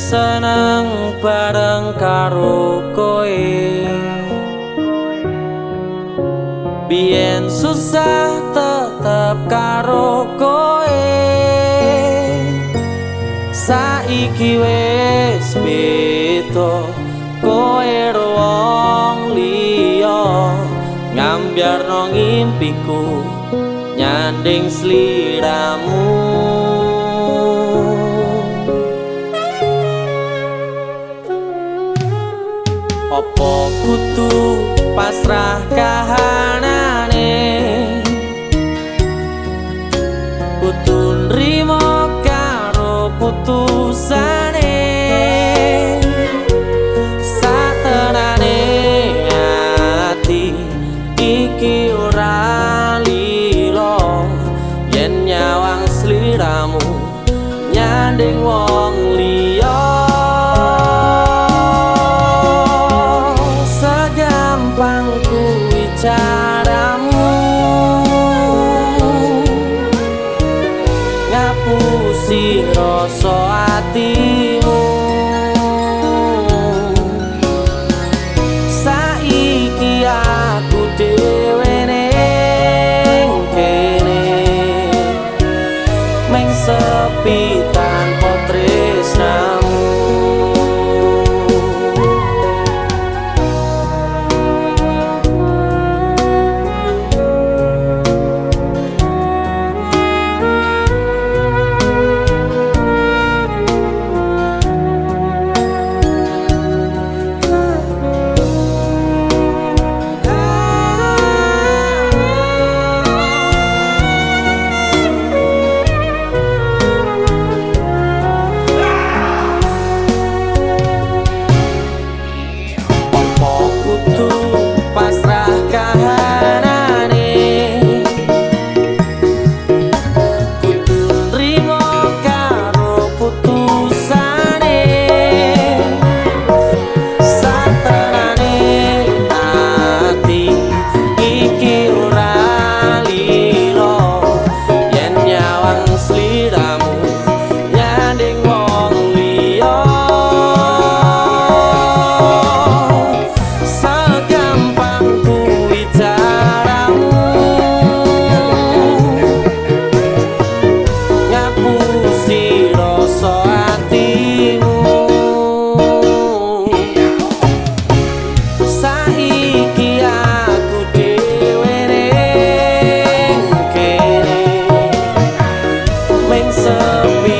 Seneng bareng karo koe. Bien susah tetep karo koe. Saiki wis beda koe wong liya. Ngambiar no ngimpiku nyanding sliramu Opo kutu pasrah kahanane? Kutu nrimo karo putusane. Satenane ati iki ora lilo. Yen nyawang sliramu nyanding wong ngapusi rasa atimu homens são